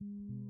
you